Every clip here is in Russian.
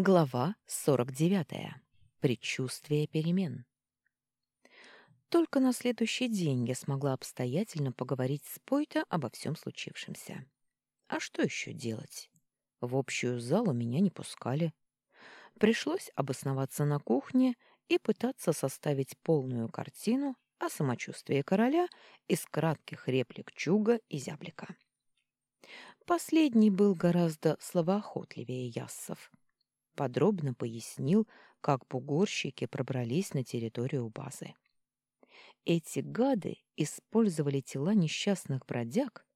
Глава 49. Предчувствие перемен. Только на следующий день я смогла обстоятельно поговорить с Пойто обо всем случившемся. А что еще делать? В общую залу меня не пускали. Пришлось обосноваться на кухне и пытаться составить полную картину о самочувствии короля из кратких реплик Чуга и Зяблика. Последний был гораздо словоохотливее Яссов — подробно пояснил, как бугорщики пробрались на территорию базы. Эти гады использовали тела несчастных бродяг,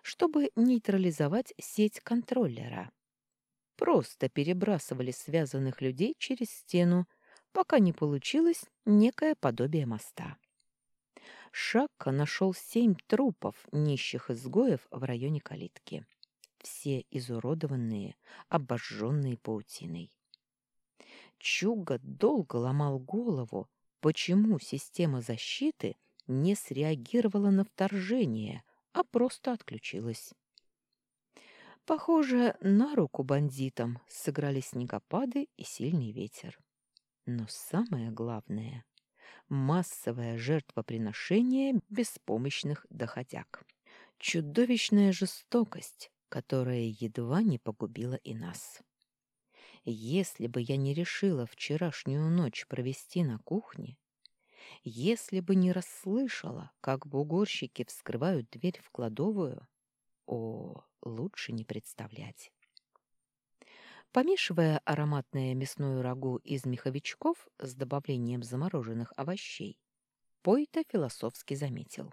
чтобы нейтрализовать сеть контроллера. Просто перебрасывали связанных людей через стену, пока не получилось некое подобие моста. Шакка нашел семь трупов нищих изгоев в районе калитки все изуродованные, обожженные паутиной. Чуга долго ломал голову, почему система защиты не среагировала на вторжение, а просто отключилась. Похоже, на руку бандитам сыграли снегопады и сильный ветер. Но самое главное — массовое жертвоприношение беспомощных доходяг. Чудовищная жестокость, которая едва не погубила и нас. Если бы я не решила вчерашнюю ночь провести на кухне, если бы не расслышала, как бугорщики вскрывают дверь в кладовую, о, лучше не представлять. Помешивая ароматное мясное рагу из меховичков с добавлением замороженных овощей, Пойта философски заметил.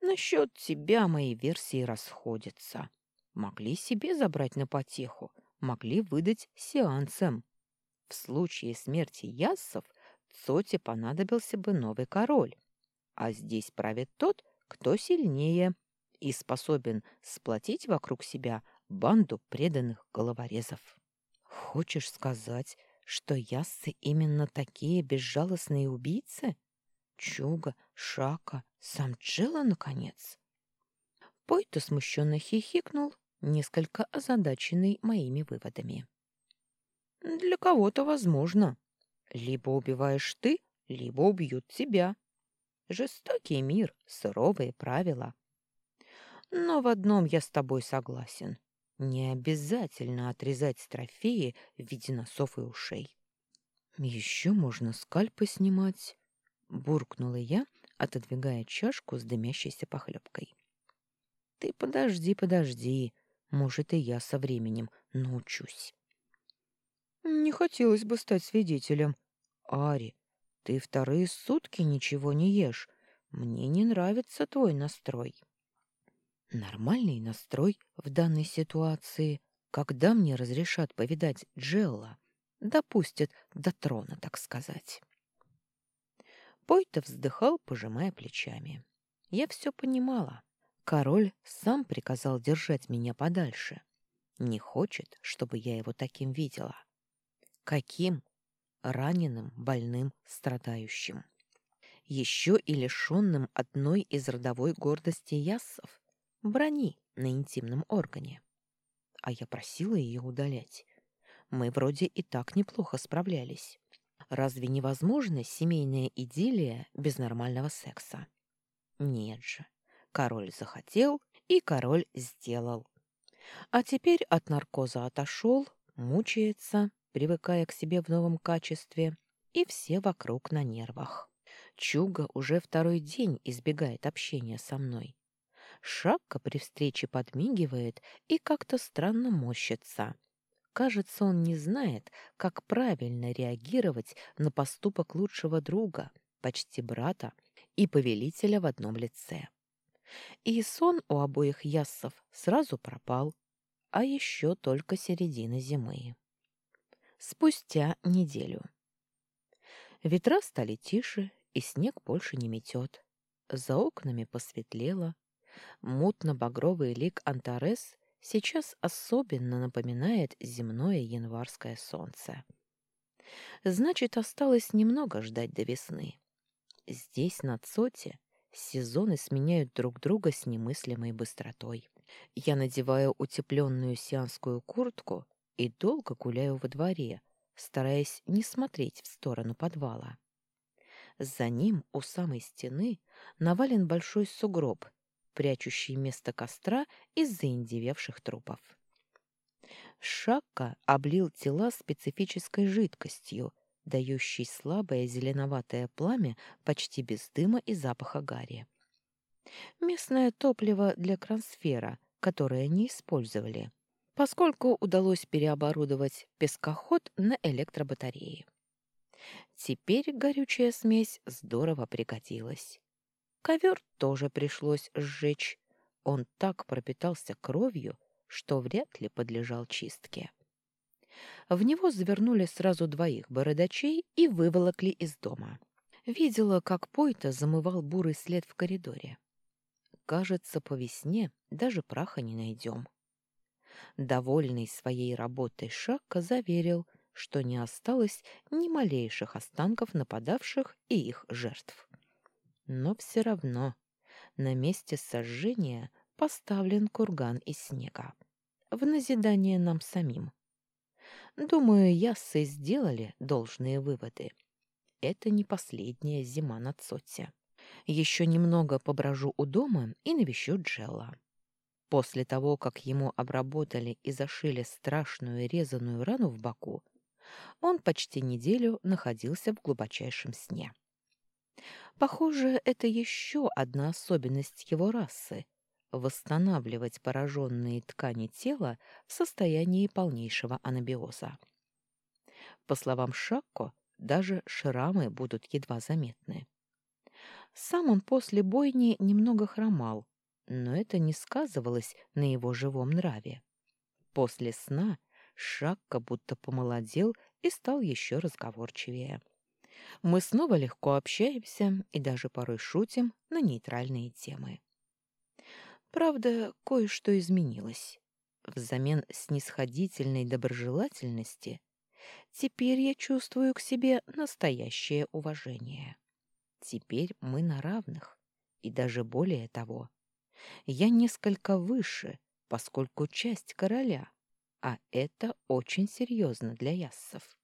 Насчет тебя мои версии расходятся. Могли себе забрать на потеху, могли выдать сеансам. В случае смерти яссов Цоте понадобился бы новый король, а здесь правит тот, кто сильнее и способен сплотить вокруг себя банду преданных головорезов. Хочешь сказать, что яссы именно такие безжалостные убийцы? Чуга, Шака, Самджела, наконец. Пойто смущенно хихикнул, несколько озадаченный моими выводами. Для кого-то возможно. Либо убиваешь ты, либо убьют тебя. Жестокий мир, суровые правила. Но в одном я с тобой согласен. Не обязательно отрезать трофеи в виде носов и ушей. Еще можно скальпы снимать, буркнула я, отодвигая чашку с дымящейся похлебкой. Ты подожди, подожди. Может, и я со временем научусь. Не хотелось бы стать свидетелем. Ари, ты вторые сутки ничего не ешь. Мне не нравится твой настрой. Нормальный настрой в данной ситуации, когда мне разрешат повидать Джелла, допустят до трона, так сказать. Пойто вздыхал, пожимая плечами. Я все понимала. Король сам приказал держать меня подальше. Не хочет, чтобы я его таким видела. Каким? Раненым, больным, страдающим. Еще и лишенным одной из родовой гордости яссов — брони на интимном органе. А я просила ее удалять. Мы вроде и так неплохо справлялись. Разве невозможна семейная идиллия без нормального секса? Нет же. Король захотел, и король сделал. А теперь от наркоза отошел, мучается, привыкая к себе в новом качестве, и все вокруг на нервах. Чуга уже второй день избегает общения со мной. Шапка при встрече подмигивает и как-то странно морщится. Кажется, он не знает, как правильно реагировать на поступок лучшего друга, почти брата и повелителя в одном лице. И сон у обоих яссов сразу пропал, а еще только середина зимы. Спустя неделю. Ветра стали тише, и снег больше не метет. За окнами посветлело. Мутно-багровый лик Антарес сейчас особенно напоминает земное январское солнце. Значит, осталось немного ждать до весны. Здесь, на Цоте, сезоны сменяют друг друга с немыслимой быстротой. Я надеваю утепленную сианскую куртку, и долго гуляю во дворе, стараясь не смотреть в сторону подвала. За ним у самой стены навален большой сугроб, прячущий место костра из заиндевевших трупов. Шакка облил тела специфической жидкостью, дающей слабое зеленоватое пламя почти без дыма и запаха гари. Местное топливо для трансфера, которое не использовали, поскольку удалось переоборудовать пескоход на электробатареи. Теперь горючая смесь здорово пригодилась. Ковер тоже пришлось сжечь. Он так пропитался кровью, что вряд ли подлежал чистке. В него завернули сразу двоих бородачей и выволокли из дома. Видела, как Пойта замывал бурый след в коридоре. Кажется, по весне даже праха не найдем. Довольный своей работой Шакка заверил, что не осталось ни малейших останков нападавших и их жертв. Но все равно на месте сожжения поставлен курган из снега. В назидание нам самим. Думаю, яссы сделали должные выводы. Это не последняя зима на Цоте. Еще немного поброжу у дома и навещу Джелла. После того, как ему обработали и зашили страшную резаную рану в боку, он почти неделю находился в глубочайшем сне. Похоже, это еще одна особенность его расы — восстанавливать пораженные ткани тела в состоянии полнейшего анабиоза. По словам Шакко, даже шрамы будут едва заметны. Сам он после бойни немного хромал, но это не сказывалось на его живом нраве. После сна Шакка будто помолодел и стал еще разговорчивее. Мы снова легко общаемся и даже порой шутим на нейтральные темы. Правда, кое-что изменилось. Взамен снисходительной доброжелательности теперь я чувствую к себе настоящее уважение. Теперь мы на равных, и даже более того. Я несколько выше, поскольку часть короля, а это очень серьезно для яссов.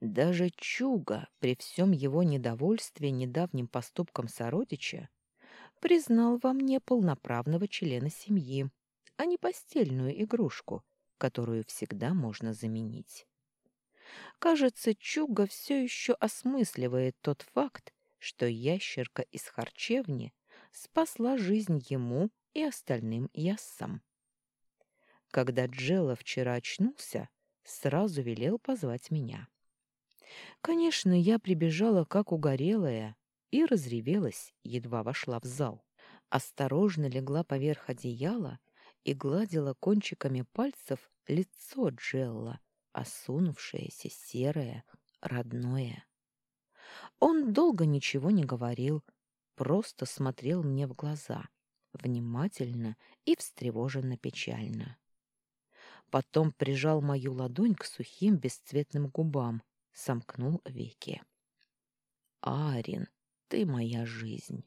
Даже Чуга, при всем его недовольстве недавним поступком сородича, признал во мне полноправного члена семьи, а не постельную игрушку, которую всегда можно заменить. Кажется, Чуга все еще осмысливает тот факт, что ящерка из харчевни спасла жизнь ему и остальным яссам. Когда Джелла вчера очнулся, сразу велел позвать меня. Конечно, я прибежала как угорелая и разревелась, едва вошла в зал. Осторожно легла поверх одеяла и гладила кончиками пальцев лицо Джелла, осунувшееся, серое, родное. Он долго ничего не говорил, просто смотрел мне в глаза, внимательно и встревоженно печально. Потом прижал мою ладонь к сухим бесцветным губам, сомкнул веки. «Арин, ты моя жизнь».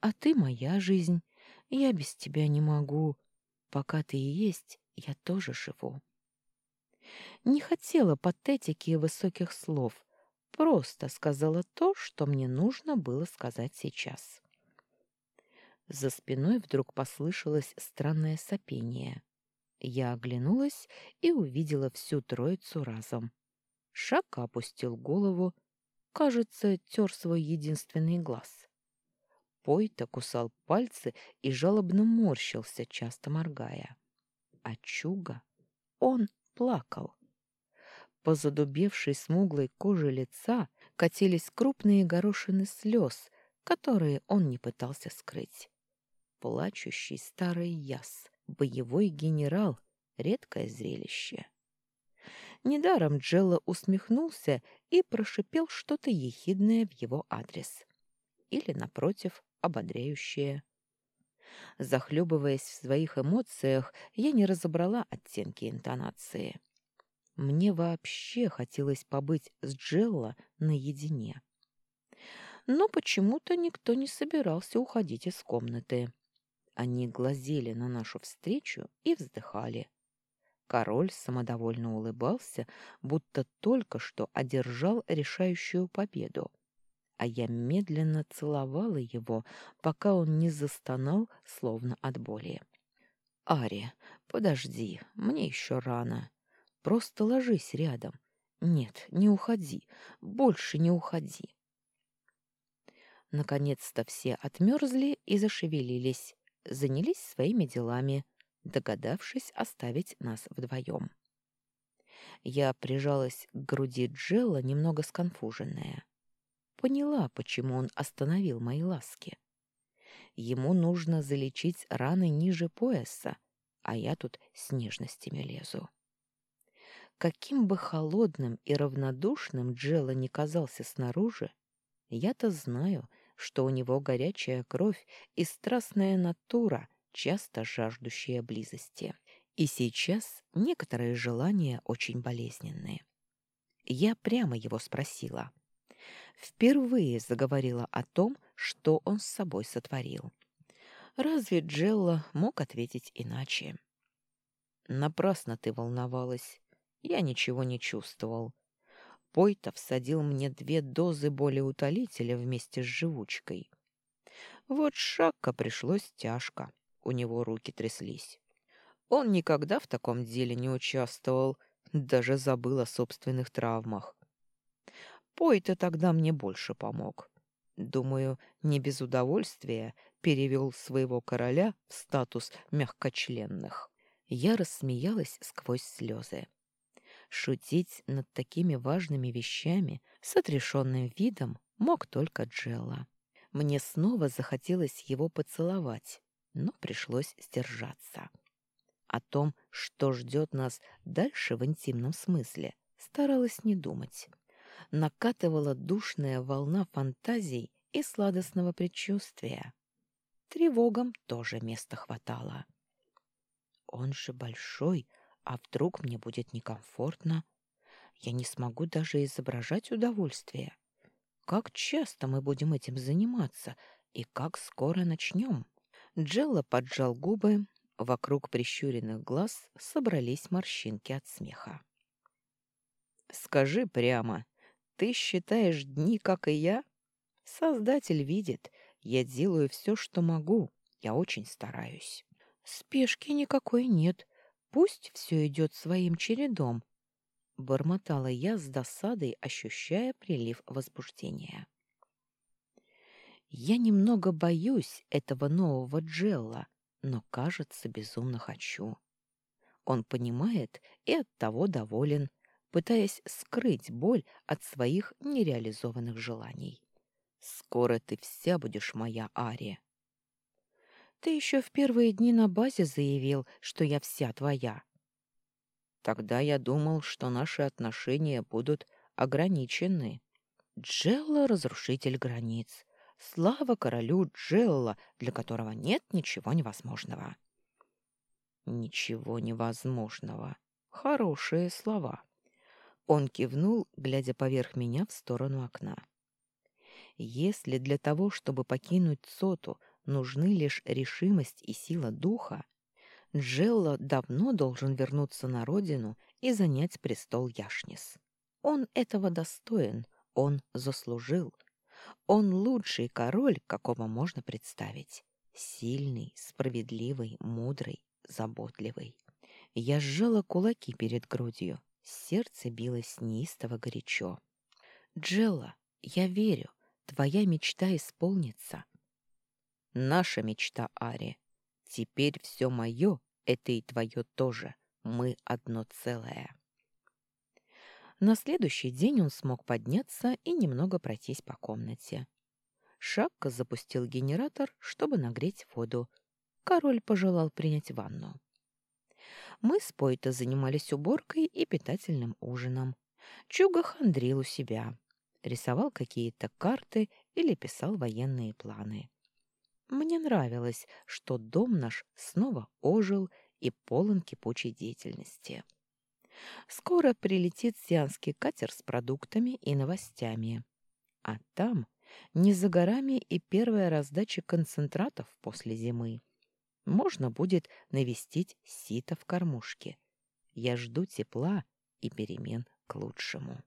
«А ты моя жизнь. Я без тебя не могу. Пока ты и есть, я тоже живу». Не хотела патетики и высоких слов, просто сказала то, что мне нужно было сказать сейчас. За спиной вдруг послышалось странное сопение. Я оглянулась и увидела всю троицу разом. Шака опустил голову, кажется, тер свой единственный глаз. Пойта кусал пальцы и жалобно морщился, часто моргая. А Чуга, он плакал. По задубевшей смуглой коже лица катились крупные горошины слез, которые он не пытался скрыть. Плачущий старый яс, боевой генерал — редкое зрелище. Недаром Джелла усмехнулся и прошипел что-то ехидное в его адрес. Или, напротив, ободряющее. Захлебываясь в своих эмоциях, я не разобрала оттенки интонации. Мне вообще хотелось побыть с Джелла наедине. Но почему-то никто не собирался уходить из комнаты. Они глазели на нашу встречу и вздыхали. Король самодовольно улыбался, будто только что одержал решающую победу. А я медленно целовала его, пока он не застонал, словно от боли. «Ари, подожди, мне еще рано. Просто ложись рядом. Нет, не уходи, больше не уходи». Наконец-то все отмерзли и зашевелились, занялись своими делами, догадавшись оставить нас вдвоем. Я прижалась к груди Джелла, немного сконфуженная. Поняла, почему он остановил мои ласки. Ему нужно залечить раны ниже пояса, а я тут с нежностями лезу. Каким бы холодным и равнодушным Джелла не казался снаружи, я-то знаю, что у него горячая кровь и страстная натура, часто жаждущая близости. И сейчас некоторые желания очень болезненные. Я прямо его спросила. Впервые заговорила о том, что он с собой сотворил. Разве Джелла мог ответить иначе? Напрасно ты волновалась. Я ничего не чувствовал. Пойта всадил мне две дозы болеутолителя вместе с живучкой. Вот Шакка пришлось тяжко, у него руки тряслись. Он никогда в таком деле не участвовал, даже забыл о собственных травмах. Пойта тогда мне больше помог. Думаю, не без удовольствия перевел своего короля в статус мягкочленных. Я рассмеялась сквозь слезы. Шутить над такими важными вещами с отрешенным видом мог только Джелла. Мне снова захотелось его поцеловать, но пришлось сдержаться. О том, что ждет нас дальше в интимном смысле, старалась не думать. Накатывала душная волна фантазий и сладостного предчувствия. Тревогам тоже места хватало. Он же большой, а вдруг мне будет некомфортно? Я не смогу даже изображать удовольствие. Как часто мы будем этим заниматься и как скоро начнем? Джелла поджал губы, вокруг прищуренных глаз собрались морщинки от смеха. «Скажи прямо, ты считаешь дни, как и я? Создатель видит, я делаю все, что могу, я очень стараюсь». «Спешки никакой нет», Пусть все идет своим чередом, — бормотала я с досадой, ощущая прилив возбуждения. Я немного боюсь этого нового Джелла, но, кажется, безумно хочу. Он понимает и оттого доволен, пытаясь скрыть боль от своих нереализованных желаний. «Скоро ты вся будешь моя Ария», ты еще в первые дни на базе заявил, что я вся твоя. Тогда я думал, что наши отношения будут ограничены. Джелла — разрушитель границ. Слава королю Джелла, для которого нет ничего невозможного. Ничего невозможного. Хорошие слова. Он кивнул, глядя поверх меня в сторону окна. Если для того, чтобы покинуть Соту, нужны лишь решимость и сила духа, Джелло давно должен вернуться на родину и занять престол Яшнис. Он этого достоин, он заслужил. Он лучший король, какого можно представить. Сильный, справедливый, мудрый, заботливый. Я сжала кулаки перед грудью. Сердце билось неистово горячо. «Джелла, я верю, твоя мечта исполнится. Наша мечта, Ари. Теперь все мое — это и твое тоже. Мы одно целое. На следующий день он смог подняться и немного пройтись по комнате. Шакка запустил генератор, чтобы нагреть воду. Король пожелал принять ванну. Мы с Пойто занимались уборкой и питательным ужином. Чуга хандрил у себя. Рисовал какие-то карты или писал военные планы. Мне нравилось, что дом наш снова ожил и полон кипучей деятельности. Скоро прилетит сианский катер с продуктами и новостями. А там не за горами и первая раздача концентратов после зимы. Можно будет навестить сито в кормушке. Я жду тепла и перемен к лучшему.